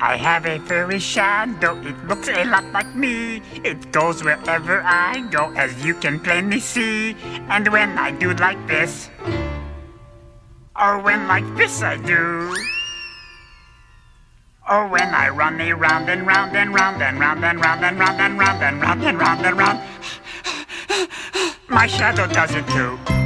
I have a furry shadow, it looks a lot like me. It goes wherever I go, as you can plainly see. And when I do like this, or when like this I do. Or when I run around and round and round and round and round and round and round and round and round and round, my shadow does it too.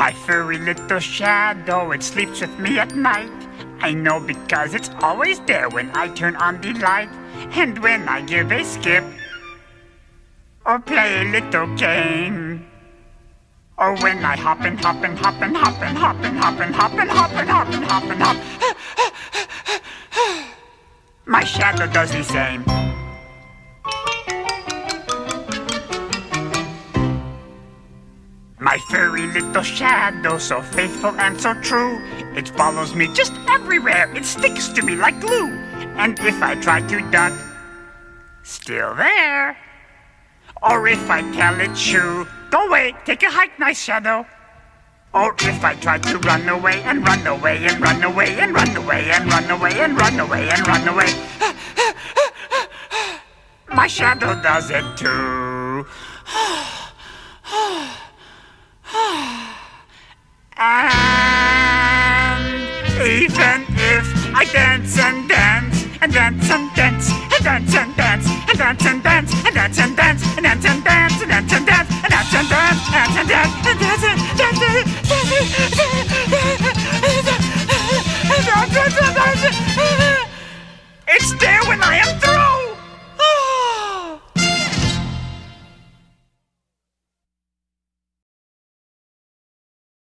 My furry little shadow, it sleeps with me at night. I know because it's always there when I turn on the light. And when I give a skip, or play a little game. Or when I hop and hop and hop and hop and hop and hop and hop and hop and hop and hop and hop. My shadow does the same. My furry little shadow, so faithful and so true. It follows me just everywhere, it sticks to me like glue. And if I try to duck, still there. Or if I tell it shoo, go away, take a hike, nice shadow. Or if I try to run away and run away and run away and run away and run away and run away and run away. My shadow does it too. If I dance and dance and dance and dance